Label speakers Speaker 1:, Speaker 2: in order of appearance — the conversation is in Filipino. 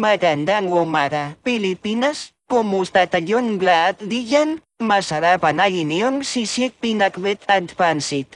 Speaker 1: Magandang umaga, Pilipinas. Kumusta tayong lahat diyan? Masarap na inyong sisik pinakwit at pansit.